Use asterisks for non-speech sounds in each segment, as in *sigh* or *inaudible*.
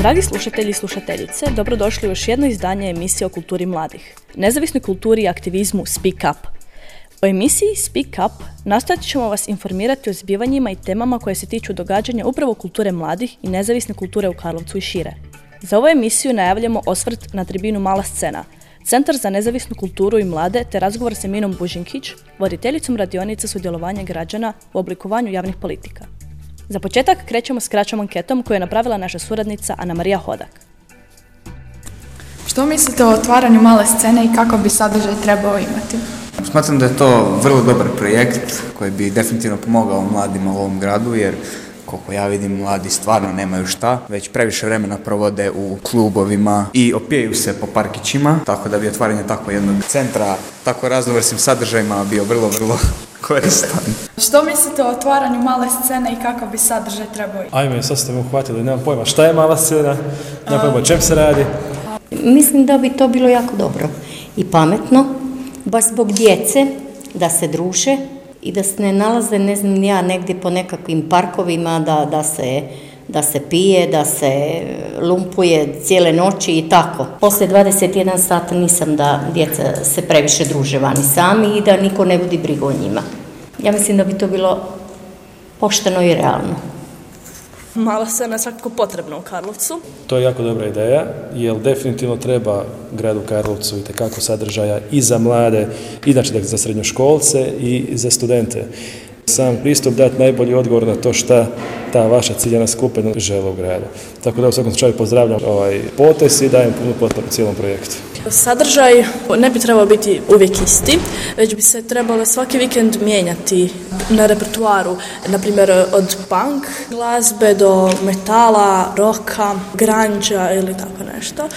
Dragi slušatelji i slušateljice, dobrodošli u još jedno izdanje emisije o kulturi mladih. Nezavisnoj kulturi i aktivizmu Speak Up. U emisiji Speak Up nastojat ćemo vas informirati o zbivanjima i temama koje se tiču događanja upravo kulture mladih i nezavisne kulture u Karlovcu i šire. Za ovu emisiju najavljamo osvrt na tribinu Mala scena, Centar za nezavisnu kulturu i mlade te razgovor sa Minom Bužinkić, voditeljicom radionice sudjelovanja građana u oblikovanju javnih politika. Za početak krećemo s kraćom anketom koju je napravila naša suradnica Ana Marija Hodak. Što mislite o otvaranju male scene i kako bi sadržaj trebao imati? Smatram da je to vrlo dobar projekt koji bi definitivno pomogao mladima u ovom gradu jer koliko ja vidim, mladi stvarno nemaju šta, već previše vremena provode u klubovima i opijaju se po parkićima, tako da bi otvaranje tako jednog centra, tako raznovrsnim sadržajima bio vrlo, vrlo *laughs* koristan. Što mislite o otvaranju male scene i kako bi sadržaj trebao imati? Ajme, sad ste me uhvatili, nemam pojma šta je mala scena, nemam pojma o čem se radi. Mislim da bi to bilo jako dobro i pametno, baš zbog djece, da se druže i da se ne nalaze, ne znam ja, negdje po nekakvim parkovima, da, da, se, da se pije, da se lumpuje cijele noći i tako. Poslije 21 sata nisam da djeca se previše druže vani sami i da niko ne vodi brigu o njima. Ja mislim da bi to bilo pošteno i realno. Mala scena je svakako potrebna u Karlovcu. To je jako dobra ideja, jer definitivno treba gradu Karlovcu i tekako sadržaja i za mlade, inače dakle, za srednjoškolce i za studente. Sam pristup dati najbolji odgovor na to šta ta vaša ciljena skupina žele u gradu. Tako da u svakom slučaju pozdravljam ovaj potes i dajem punu potporu cijelom projektu. Sadržaj ne bi trebao biti uvijek isti, već bi se trebalo svaki vikend mijenjati na repertuaru, na primjer od punk glazbe do metala, roka, granđa ili tako nešto.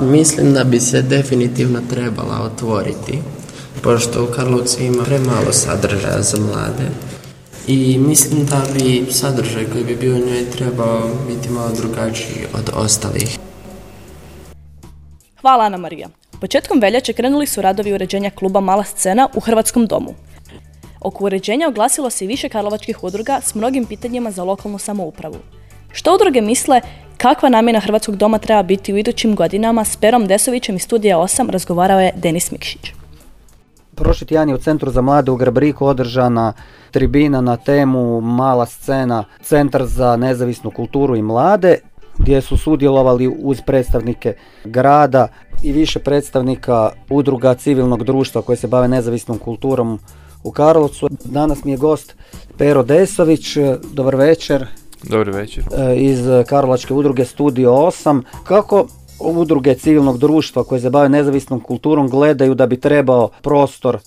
Mislim da bi se definitivno trebala otvoriti, pošto u Karlovcu ima premalo sadržaja za mlade. I mislim da bi sadržaj koji bi bio u njoj trebao biti malo drugačiji od ostalih. Hvala Ana Marija. Početkom veljače krenuli su radovi uređenja kluba Mala scena u Hrvatskom domu. Oko uređenja oglasilo se i više karlovačkih udruga s mnogim pitanjima za lokalnu samoupravu. Što udruge misle kakva namjena Hrvatskog doma treba biti u idućim godinama s Perom Desovićem iz Studija 8 razgovarao je Denis Mikšić. Prošli tjedan je u Centru za mlade u Grabriku održana tribina na temu Mala scena, Centar za nezavisnu kulturu i mlade gdje su sudjelovali uz predstavnike grada i više predstavnika udruga civilnog društva koje se bave nezavisnom kulturom u Karlovcu. Danas mi je gost Pero Desović, dobar večer. Dobar večer. E, iz Karlovačke udruge Studio 8. Kako udruge civilnog društva koje se bave nezavisnom kulturom gledaju da bi trebao prostor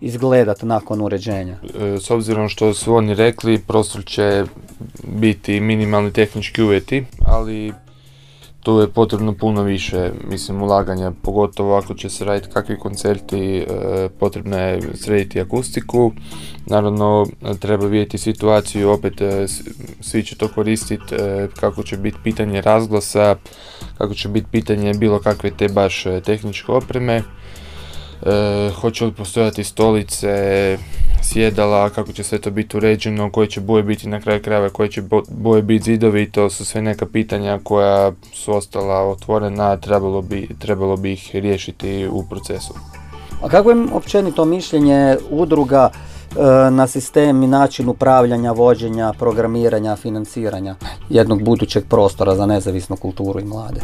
izgledati nakon uređenja? E, s obzirom što su oni rekli, prostor će biti minimalni tehnički uvjeti, ali tu je potrebno puno više, mislim, ulaganja, pogotovo ako će se raditi kakvi koncerti, e, potrebno je srediti akustiku, naravno treba vidjeti situaciju, opet e, svi će to koristiti, kako će biti pitanje razglasa, kako će biti pitanje bilo kakve te baš tehničke opreme, e, hoće li postojati stolice, sjedala, kako će sve to biti uređeno, koje će boje biti na kraju krajeva, koje će boje biti zidovi, to su sve neka pitanja koja su ostala otvorena, trebalo bi, trebalo bi ih riješiti u procesu. A kako je općenito mišljenje udruga e, na sistem i način upravljanja, vođenja, programiranja, financiranja jednog budućeg prostora za nezavisnu kulturu i mlade?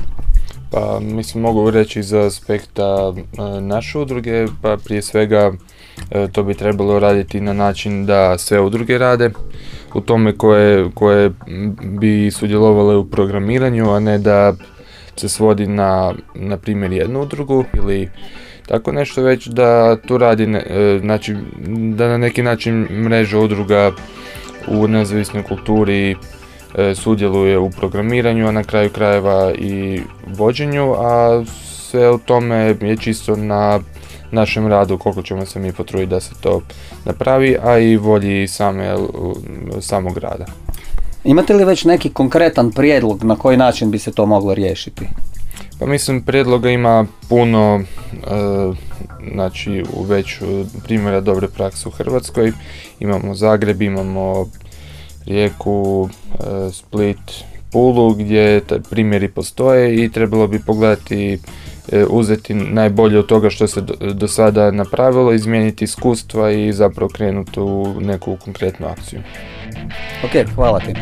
Pa mislim mogu reći za aspekta e, naše udruge, pa prije svega e, to bi trebalo raditi na način da sve udruge rade u tome koje, koje bi sudjelovale u programiranju, a ne da se svodi na, na primjer jednu udrugu ili tako nešto već da tu radi, e, znači da na neki način mreža udruga u nezavisnoj kulturi sudjeluje u programiranju, a na kraju krajeva i vođenju, a sve u tome je čisto na našem radu koliko ćemo se mi potruditi da se to napravi, a i volji same, samog rada. Imate li već neki konkretan prijedlog na koji način bi se to moglo riješiti? Pa mislim prijedloga ima puno, e, znači u već primjera dobre prakse u Hrvatskoj. Imamo Zagreb, imamo Rijeku, e, Split, Pulu gdje primjeri postoje i trebalo bi pogledati e, uzeti najbolje od toga što se do, sada napravilo, izmijeniti iskustva i zapravo krenuti u neku konkretnu akciju. Ok, hvala ti.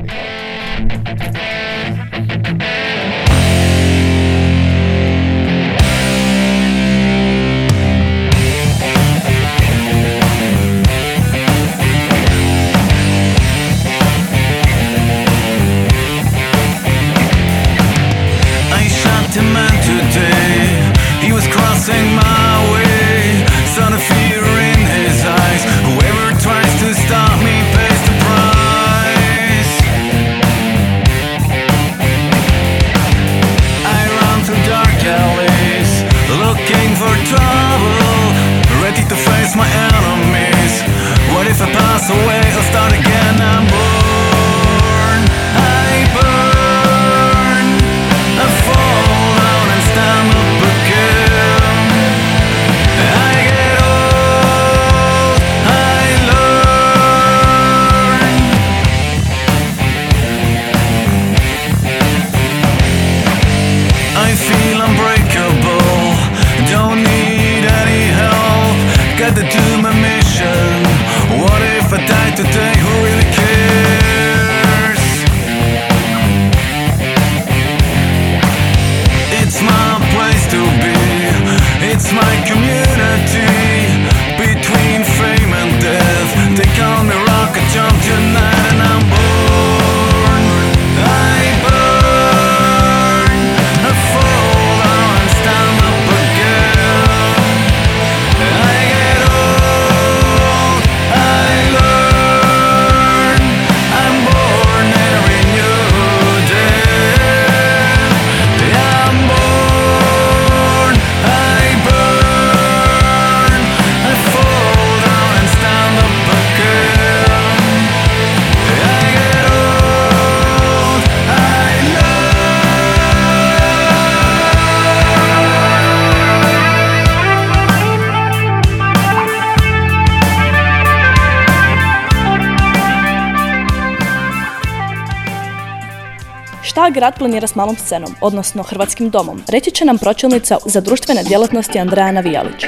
Grad planira s malom scenom, odnosno Hrvatskim domom, reći će nam pročelnica za društvene djelatnosti Andreja Navijalić.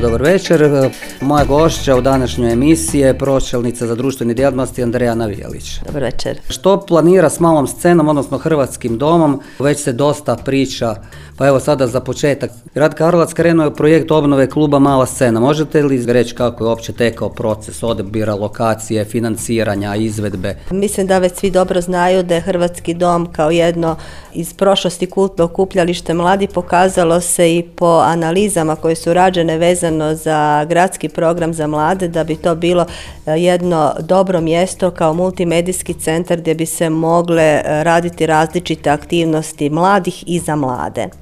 Dobar večer. Moja gošća u današnjoj emisiji je pročelnica za društvene djelatnosti Andreja Navijalić. Dobar večer. Što planira s malom scenom, odnosno Hrvatskim domom? Već se dosta priča pa evo sada za početak. Grad Karlovac krenuo je projekt obnove kluba Mala scena. Možete li reći kako je uopće tekao proces odabira lokacije, financiranja, izvedbe? Mislim da već svi dobro znaju da je Hrvatski dom kao jedno iz prošlosti kultno okupljalište mladi pokazalo se i po analizama koje su rađene vezano za gradski program za mlade da bi to bilo e, jedno dobro mjesto kao multimedijski centar gdje bi se mogle e, raditi različite aktivnosti mladih i za mlade.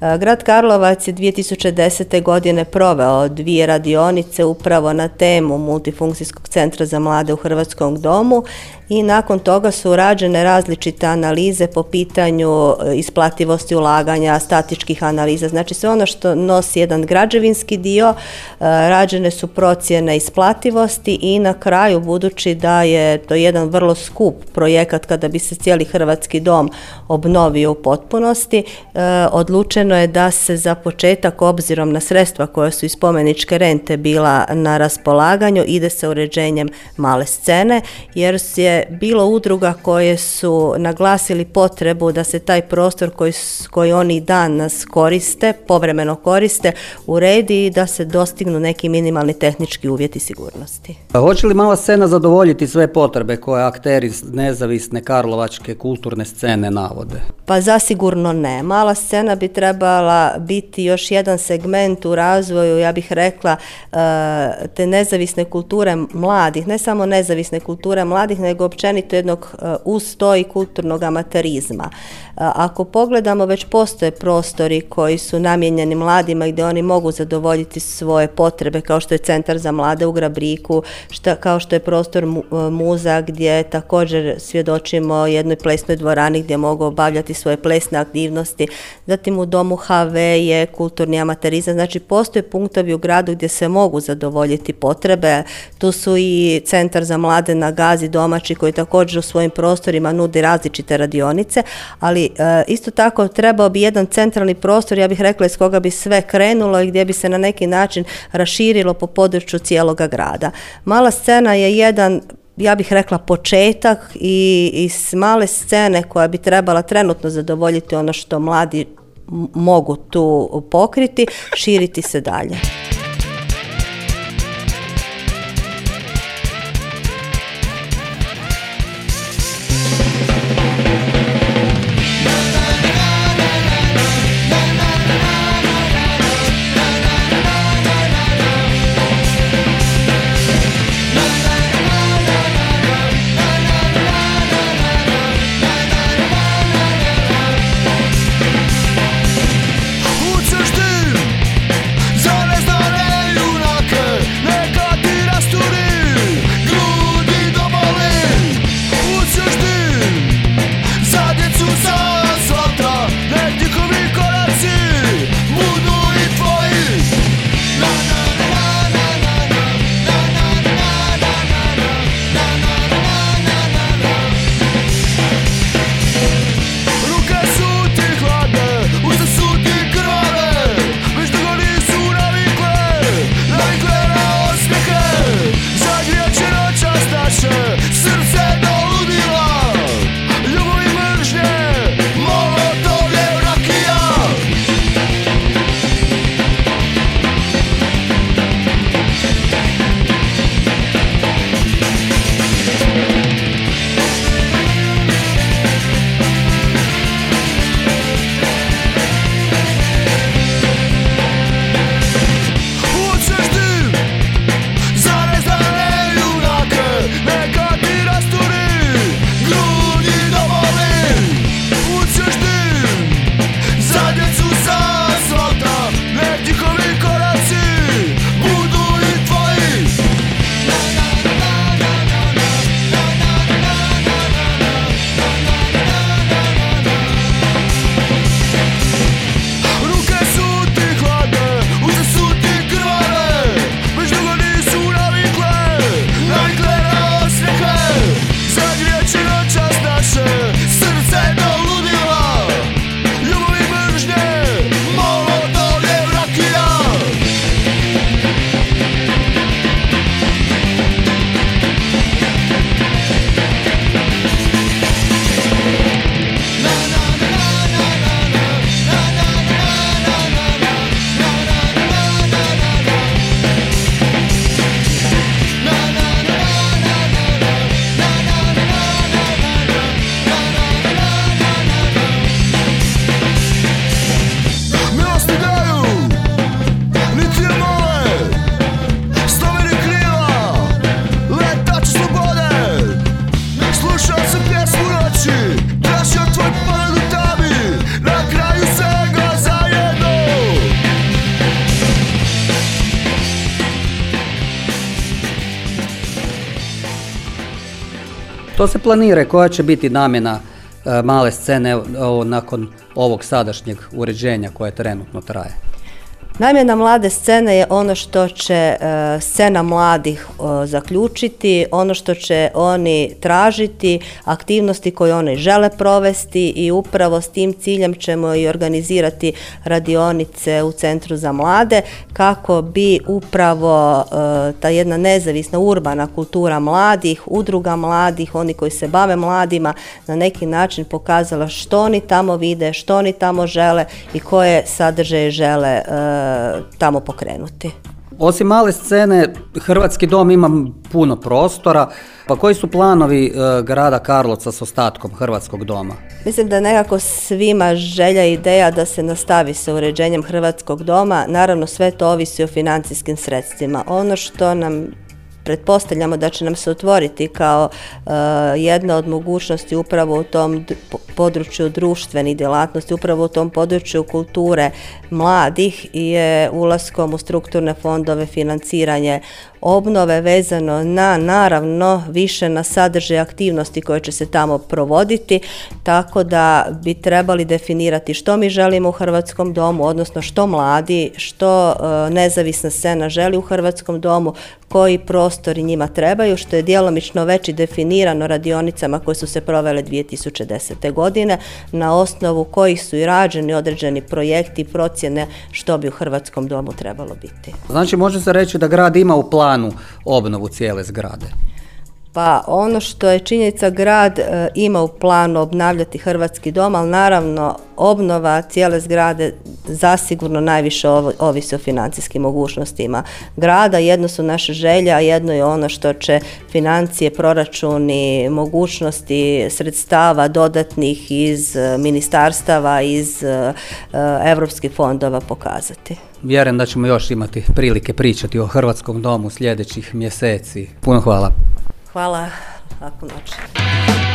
grad Karlovac je 2010. godine proveo dvije radionice upravo na temu multifunkcijskog centra za mlade u Hrvatskom domu i nakon toga su rađene različite analize po pitanju e, isplativosti ulaganja, statičkih analiza, znači sve ono što nosi jedan građevinski dio, e, rađene su procjene isplativosti i na kraju budući da je to jedan vrlo skup projekat kada bi se cijeli hrvatski dom obnovio u potpunosti, e, odlučeno je da se za početak obzirom na sredstva koja su iz spomeničke rente bila na raspolaganju ide se uređenjem male scene jer je bilo udruga koje su naglasili potrebu da se taj prostor koji, koji oni danas koriste, povremeno koriste, uredi i da se dostignu neki minimalni tehnički uvjeti sigurnosti. A hoće li mala scena zadovoljiti sve potrebe koje akteri nezavisne karlovačke kulturne scene navode? Pa zasigurno ne. Mala scena bi trebala biti još jedan segment u razvoju, ja bih rekla, e, te nezavisne kulture mladih, ne samo nezavisne kulture mladih, nego općenito jednog e, uz kulturnog amaterizma. E, ako pogledamo, već postoje prostori koji su namijenjeni mladima gdje oni mogu zadovoljiti svoje potrebe, kao što je Centar za mlade u Grabriku, šta, kao što je prostor muza gdje također svjedočimo jednoj plesnoj dvorani gdje mogu obavljati svoje plesne aktivnosti. Zatim u domu imamo HV, kulturni amaterizam, znači postoje punktovi u gradu gdje se mogu zadovoljiti potrebe. Tu su i centar za mlade na gazi domaći koji također u svojim prostorima nudi različite radionice, ali e, isto tako trebao bi jedan centralni prostor, ja bih rekla iz koga bi sve krenulo i gdje bi se na neki način raširilo po području cijeloga grada. Mala scena je jedan ja bih rekla početak i iz male scene koja bi trebala trenutno zadovoljiti ono što mladi mogu tu pokriti, širiti se dalje. To se planira koja će biti namjena e, male scene nakon ovog sadašnjeg uređenja koje trenutno traje. Namjena mlade scene je ono što će e, scena mladih zaključiti, ono što će oni tražiti, aktivnosti koje oni žele provesti i upravo s tim ciljem ćemo i organizirati radionice u Centru za mlade kako bi upravo e, ta jedna nezavisna urbana kultura mladih, udruga mladih, oni koji se bave mladima na neki način pokazala što oni tamo vide, što oni tamo žele i koje sadržaje žele e, tamo pokrenuti. Osim male scene, Hrvatski dom ima puno prostora, pa koji su planovi e, grada Karlovca s ostatkom Hrvatskog doma? Mislim da nekako svima želja i ideja da se nastavi sa uređenjem Hrvatskog doma, naravno sve to ovisi o financijskim sredstvima. Ono što nam pretpostavljamo da će nam se otvoriti kao uh, jedna od mogućnosti upravo u tom području društvenih djelatnosti, upravo u tom području kulture mladih je ulaskom u strukturne fondove financiranje obnove vezano na naravno više na sadržaj aktivnosti koje će se tamo provoditi, tako da bi trebali definirati što mi želimo u Hrvatskom domu, odnosno što mladi, što e, nezavisna scena želi u Hrvatskom domu, koji prostori njima trebaju, što je djelomično već i definirano radionicama koje su se provele 2010. godine, na osnovu kojih su i rađeni određeni projekti i procjene što bi u Hrvatskom domu trebalo biti. Znači može se reći da grad ima u planu obnovu cijele zgrade? Pa ono što je činjenica, grad e, ima u planu obnavljati Hrvatski dom, ali naravno obnova cijele zgrade zasigurno najviše ovisi o financijskim mogućnostima grada. Jedno su naše želje, a jedno je ono što će financije, proračuni, mogućnosti sredstava dodatnih iz e, ministarstava, iz europskih fondova pokazati. Vjerujem da ćemo još imati prilike pričati o Hrvatskom domu sljedećih mjeseci. Puno hvala. Hvala, laku noć.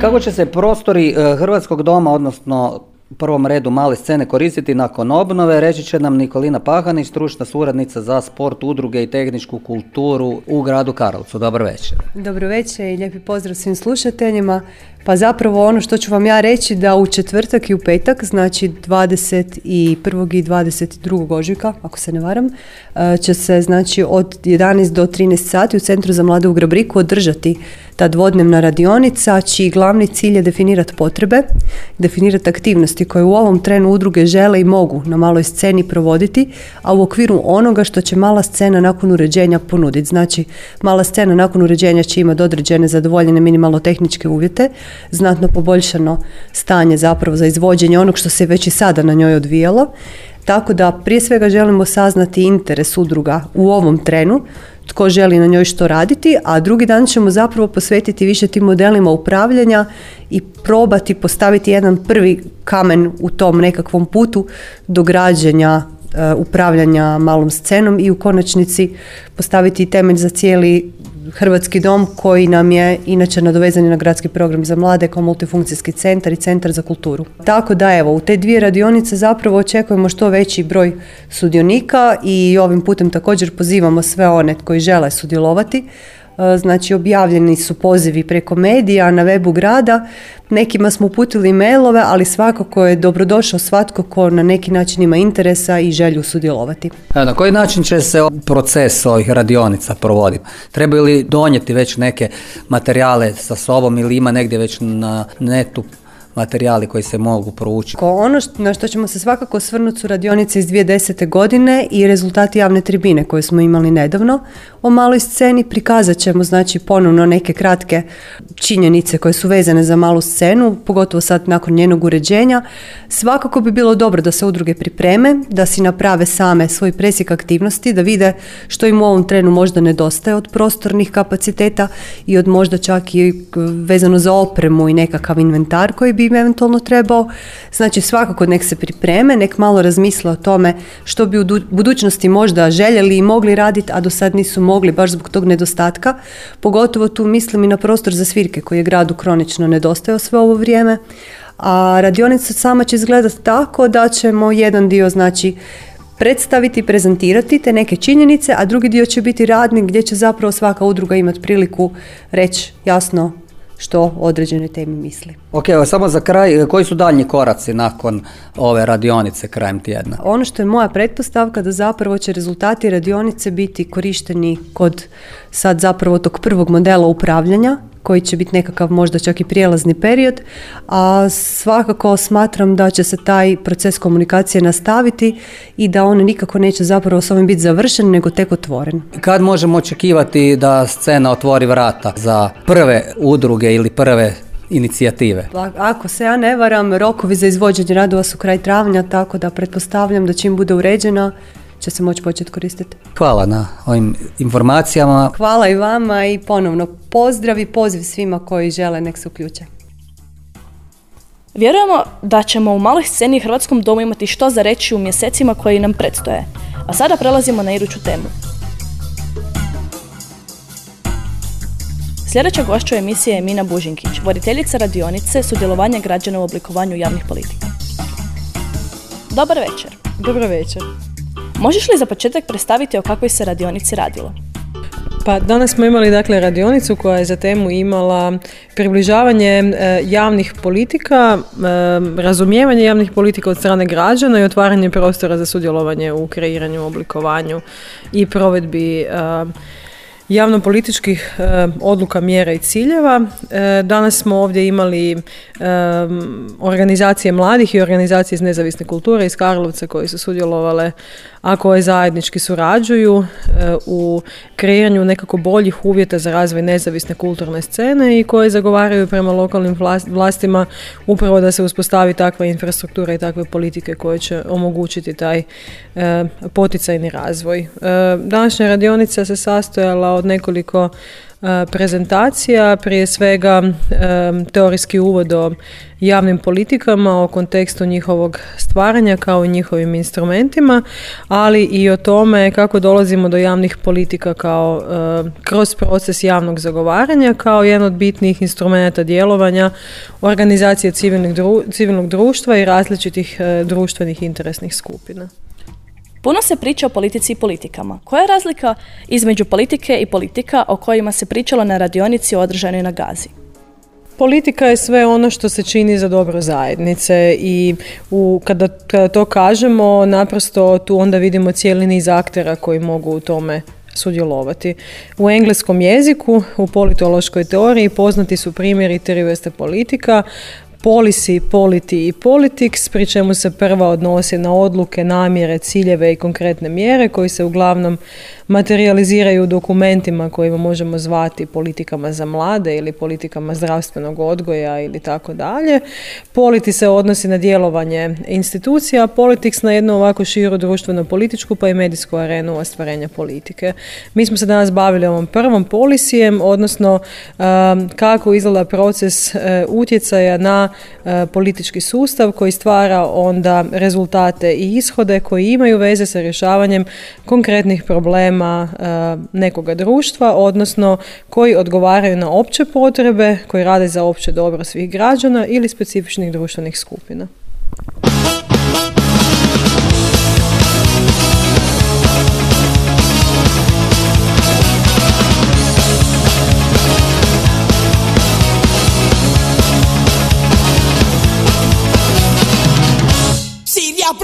Kako će se prostori e, Hrvatskog doma, odnosno u prvom redu male scene koristiti nakon obnove, reći će nam Nikolina Pahanić, stručna suradnica za sport, udruge i tehničku kulturu u gradu Karlovcu. Dobro večer. Dobro večer i lijepi pozdrav svim slušateljima. Pa zapravo ono što ću vam ja reći da u četvrtak i u petak, znači 21. i 22. ožujka, ako se ne varam, e, će se znači od 11 do 13 sati u Centru za mlade u Grabriku održati ta dvodnevna radionica, čiji glavni cilj je definirati potrebe, definirati aktivnosti koje u ovom trenu udruge žele i mogu na maloj sceni provoditi, a u okviru onoga što će mala scena nakon uređenja ponuditi. Znači, mala scena nakon uređenja će imati određene zadovoljene minimalno tehničke uvjete, znatno poboljšano stanje zapravo za izvođenje onog što se već i sada na njoj odvijalo. Tako da prije svega želimo saznati interes udruga u ovom trenu, tko želi na njoj što raditi, a drugi dan ćemo zapravo posvetiti više tim modelima upravljanja i probati postaviti jedan prvi kamen u tom nekakvom putu do građenja e, upravljanja malom scenom i u konačnici postaviti temelj za cijeli Hrvatski dom koji nam je inače nadovezan na gradski program za mlade kao multifunkcijski centar i centar za kulturu. Tako da evo, u te dvije radionice zapravo očekujemo što veći broj sudionika i ovim putem također pozivamo sve one koji žele sudjelovati znači objavljeni su pozivi preko medija na webu grada, nekima smo uputili mailove, ali svakako je dobrodošao svatko ko na neki način ima interesa i želju sudjelovati. A na koji način će se proces ovih radionica provoditi? Trebaju li donijeti već neke materijale sa sobom ili ima negdje već na netu materijali koji se mogu proučiti. Ono na što ćemo se svakako osvrnuti su radionice iz 2010. godine i rezultati javne tribine koje smo imali nedavno o maloj sceni. Prikazat ćemo znači ponovno neke kratke činjenice koje su vezane za malu scenu, pogotovo sad nakon njenog uređenja. Svakako bi bilo dobro da se udruge pripreme, da si naprave same svoj presjek aktivnosti, da vide što im u ovom trenu možda nedostaje od prostornih kapaciteta i od možda čak i vezano za opremu i nekakav inventar koji bi im eventualno trebao. Znači svakako nek se pripreme, nek malo razmisle o tome što bi u budućnosti možda željeli i mogli raditi, a do sad nisu mogli baš zbog tog nedostatka. Pogotovo tu mislim i na prostor za svirke koji je gradu kronično nedostajao sve ovo vrijeme. A radionica sama će izgledati tako da ćemo jedan dio znači predstaviti, prezentirati te neke činjenice, a drugi dio će biti radnik gdje će zapravo svaka udruga imati priliku reći jasno što o određenoj temi misli. Ok, evo samo za kraj, koji su daljnji koraci nakon ove radionice krajem tjedna? Ono što je moja pretpostavka da zapravo će rezultati radionice biti korišteni kod sad zapravo tog prvog modela upravljanja koji će biti nekakav možda čak i prijelazni period, a svakako smatram da će se taj proces komunikacije nastaviti i da on nikako neće zapravo s ovim biti završen, nego tek otvoren. Kad možemo očekivati da scena otvori vrata za prve udruge ili prve inicijative? Pa, ako se ja ne varam, rokovi za izvođenje radova su kraj travnja, tako da pretpostavljam da čim bude uređena, će se moći početi koristiti. Hvala na ovim informacijama. Hvala i vama i ponovno pozdrav i poziv svima koji žele nek se uključe. Vjerujemo da ćemo u maloj sceni i Hrvatskom domu imati što za reći u mjesecima koji nam predstoje. A sada prelazimo na iduću temu. Sljedeća gošća emisije je Mina Bužinkić, voditeljica radionice sudjelovanja građana u oblikovanju javnih politika. Dobar večer. Dobro večer. Možeš li za početak predstaviti o kakvoj se radionici radilo? Pa danas smo imali dakle radionicu koja je za temu imala približavanje e, javnih politika, e, razumijevanje javnih politika od strane građana i otvaranje prostora za sudjelovanje u kreiranju, oblikovanju i provedbi e, javnopolitičkih e, odluka, mjera i ciljeva. Danas smo ovdje imali organizacije mladih i organizacije iz nezavisne kulture iz Karlovca koji su sudjelovale a koje zajednički surađuju e, u kreiranju nekako boljih uvjeta za razvoj nezavisne kulturne scene i koje zagovaraju prema lokalnim vlastima upravo da se uspostavi takva infrastruktura i takve politike koje će omogućiti taj e, poticajni razvoj. E, današnja radionica se sastojala od nekoliko prezentacija, prije svega teorijski uvod o javnim politikama, o kontekstu njihovog stvaranja kao i njihovim instrumentima, ali i o tome kako dolazimo do javnih politika kao kroz proces javnog zagovaranja kao jedan od bitnih instrumenta djelovanja organizacije civilnog društva i različitih društvenih interesnih skupina. Puno se priča o politici i politikama. Koja je razlika između politike i politika o kojima se pričalo na radionici održanoj na Gazi? Politika je sve ono što se čini za dobro zajednice i u, kada, kada to kažemo, naprosto tu onda vidimo cijeli niz aktera koji mogu u tome sudjelovati. U engleskom jeziku, u politološkoj teoriji poznati su primjeri tri vrste politika, policy, politi i politics, pri čemu se prva odnosi na odluke, namjere, ciljeve i konkretne mjere koji se uglavnom materializiraju u dokumentima kojima možemo zvati politikama za mlade ili politikama zdravstvenog odgoja ili tako dalje. Politi se odnosi na djelovanje institucija, politics na jednu ovako širu društveno političku pa i medijsku arenu ostvarenja politike. Mi smo se danas bavili ovom prvom polisijem, odnosno um, kako izgleda proces uh, utjecaja na politički sustav koji stvara onda rezultate i ishode koji imaju veze sa rješavanjem konkretnih problema problema e, nekoga društva, odnosno koji odgovaraju na opće potrebe, koji rade za opće dobro svih građana ili specifičnih društvenih skupina.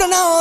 now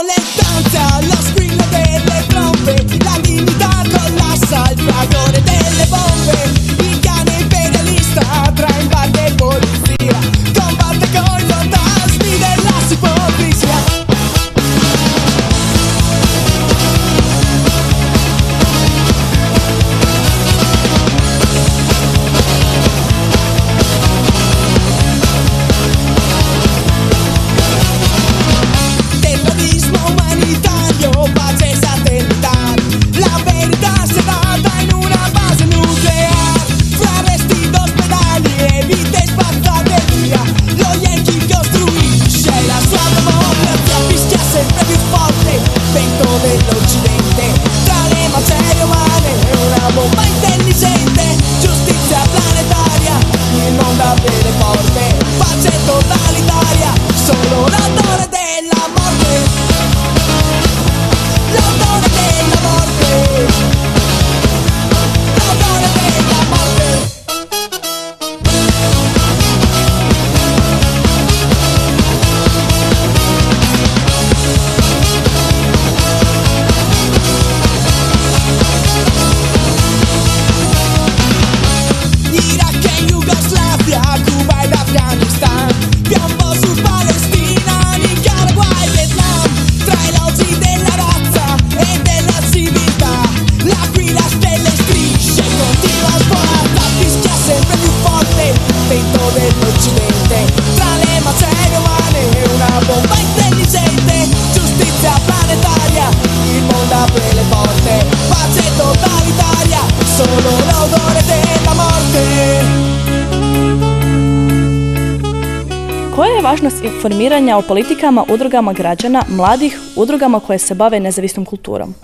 informiranja o politikama, udrugama građana, mladih, udrugama koje se bave nezavisnom kulturom?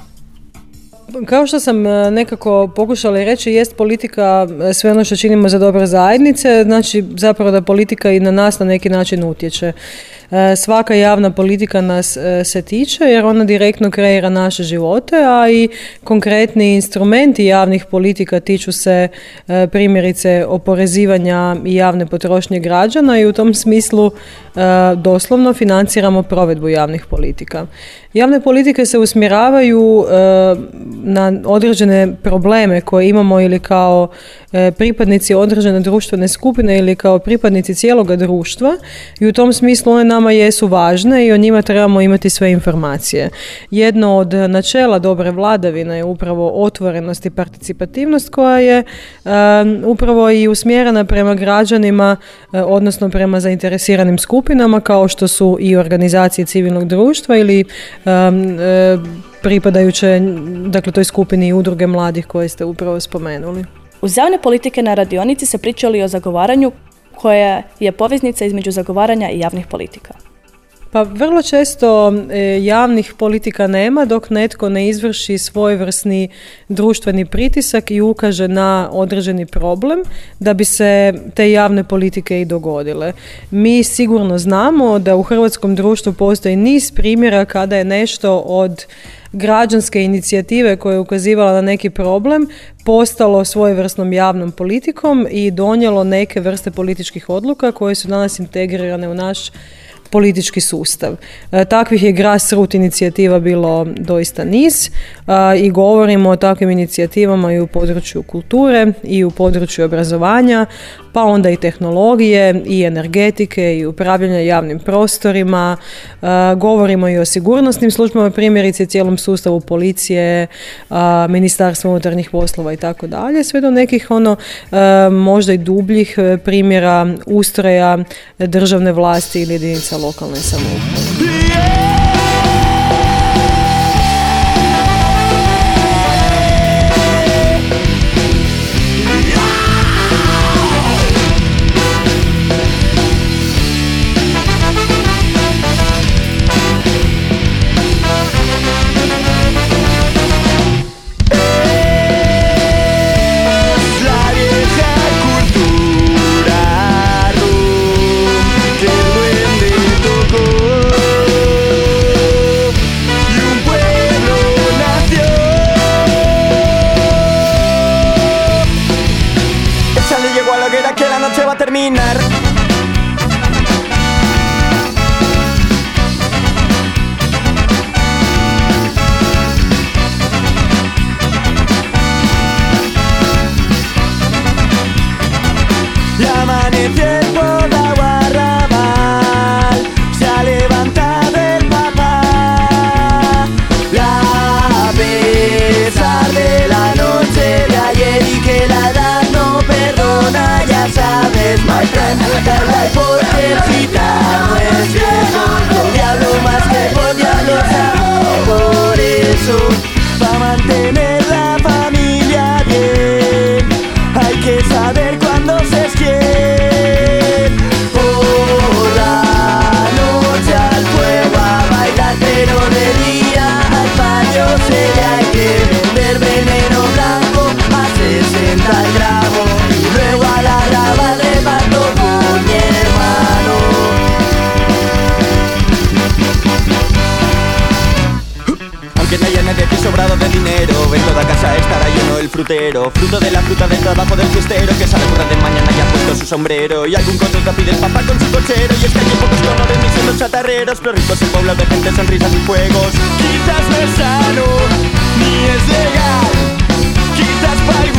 Kao što sam e, nekako pokušala reći, jest politika e, sve ono što činimo za dobre zajednice, znači zapravo da politika i na nas na neki način utječe. E, svaka javna politika nas e, se tiče jer ona direktno kreira naše živote, a i konkretni instrumenti javnih politika tiču se e, primjerice oporezivanja i javne potrošnje građana i u tom smislu doslovno financiramo provedbu javnih politika. Javne politike se usmjeravaju na određene probleme koje imamo ili kao pripadnici određene društvene skupine ili kao pripadnici cijeloga društva i u tom smislu one nam nama jesu važne i o njima trebamo imati sve informacije. Jedno od načela dobre vladavine je upravo otvorenost i participativnost koja je upravo i usmjerena prema građanima, e, odnosno prema zainteresiranim skupinama kao što su i organizacije civilnog društva ili e, pripadajuće dakle toj skupini udruge mladih koje ste upravo spomenuli. Uz javne politike na radionici se pričali o zagovaranju koja je poveznica između zagovaranja i javnih politika? Pa vrlo često e, javnih politika nema dok netko ne izvrši svojevrsni društveni pritisak i ukaže na određeni problem da bi se te javne politike i dogodile. Mi sigurno znamo da u hrvatskom društvu postoji niz primjera kada je nešto od građanske inicijative koja je ukazivala na neki problem postalo svojevrsnom javnom politikom i donijelo neke vrste političkih odluka koje su danas integrirane u naš politički sustav. E, takvih je grassroot inicijativa bilo doista niz i govorimo o takvim inicijativama i u području kulture i u području obrazovanja, pa onda i tehnologije i energetike i upravljanja javnim prostorima. Govorimo i o sigurnosnim službama, primjerice cijelom sustavu policije, ministarstva unutarnjih poslova i tako dalje, sve do nekih ono možda i dubljih e, primjera ustroja državne vlasti ili jedinica lokalne samouprave. Y algún control pide el papá con su cochero. Y es que hay pocos colores ni son los chatarreros pero ricos el pueblo de gente sonrisas y fuegos. Quizás no es ni es legal. Quizás para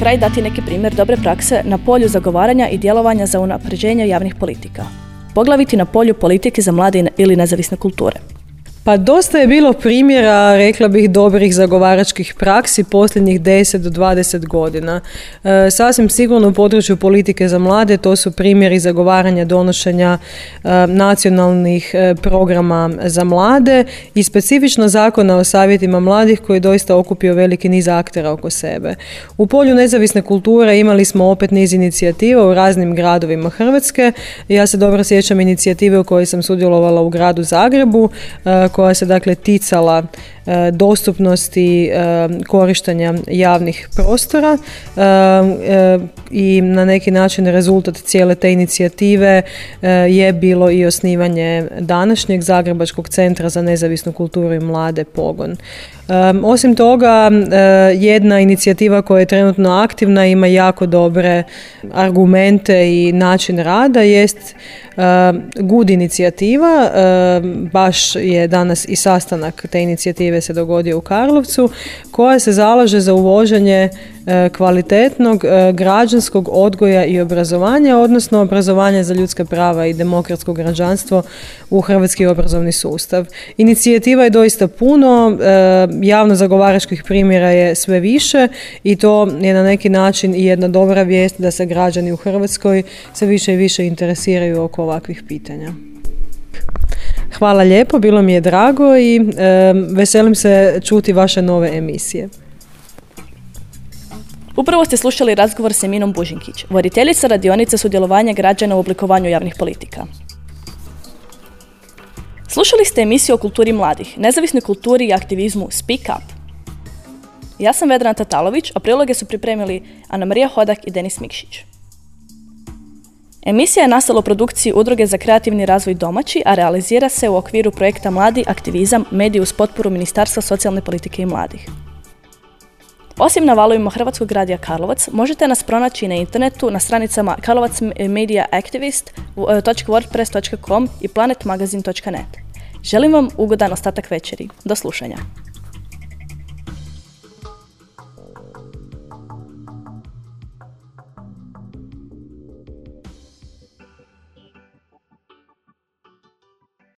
kraj dati neki primjer dobre prakse na polju zagovaranja i djelovanja za unapređenje javnih politika? Poglaviti na polju politike za mlade ili nezavisne kulture. Pa dosta je bilo primjera, rekla bih, dobrih zagovaračkih praksi posljednjih 10 do 20 godina. E, sasvim sigurno u području politike za mlade to su primjeri zagovaranja donošenja e, nacionalnih e, programa za mlade i specifično zakona o savjetima mladih koji je doista okupio veliki niz aktera oko sebe. U polju nezavisne kulture imali smo opet niz inicijativa u raznim gradovima Hrvatske. Ja se dobro sjećam inicijative u kojoj sam sudjelovala u gradu Zagrebu koja se dakle ticala e, dostupnosti e, korištenja javnih prostora e, i na neki način rezultat cijele te inicijative je bilo i osnivanje današnjeg Zagrebačkog centra za nezavisnu kulturu i mlade pogon. Osim toga, jedna inicijativa koja je trenutno aktivna ima jako dobre argumente i način rada jest Good inicijativa, baš je danas i sastanak te inicijative se dogodio u Karlovcu, koja se zalaže za uvoženje E, kvalitetnog e, građanskog odgoja i obrazovanja, odnosno obrazovanja za ljudska prava i demokratsko građanstvo u hrvatski obrazovni sustav. Inicijativa je doista puno, e, javno zagovaračkih primjera je sve više i to je na neki način i jedna dobra vijest da se građani u Hrvatskoj sve više i više interesiraju oko ovakvih pitanja. Hvala lijepo, bilo mi je drago i veselim se čuti vaše nove emisije. Upravo ste slušali razgovor s Eminom Bužinkić, voditeljica radionice sudjelovanja građana u oblikovanju javnih politika. Slušali ste emisiju o kulturi mladih, nezavisnoj kulturi i aktivizmu Speak Up. Ja sam Vedrana Tatalović, a priloge su pripremili Ana Marija Hodak i Denis Mikšić. Emisija je nastala u produkciji Udruge za kreativni razvoj domaći, a realizira se u okviru projekta Mladi aktivizam mediju uz potporu Ministarstva socijalne politike i mladih. Osim na valovima Hrvatskog radija Karlovac, možete nas pronaći na internetu na stranicama karlovacmediaactivist.wordpress.com i planetmagazin.net. Želim vam ugodan ostatak večeri. Do slušanja.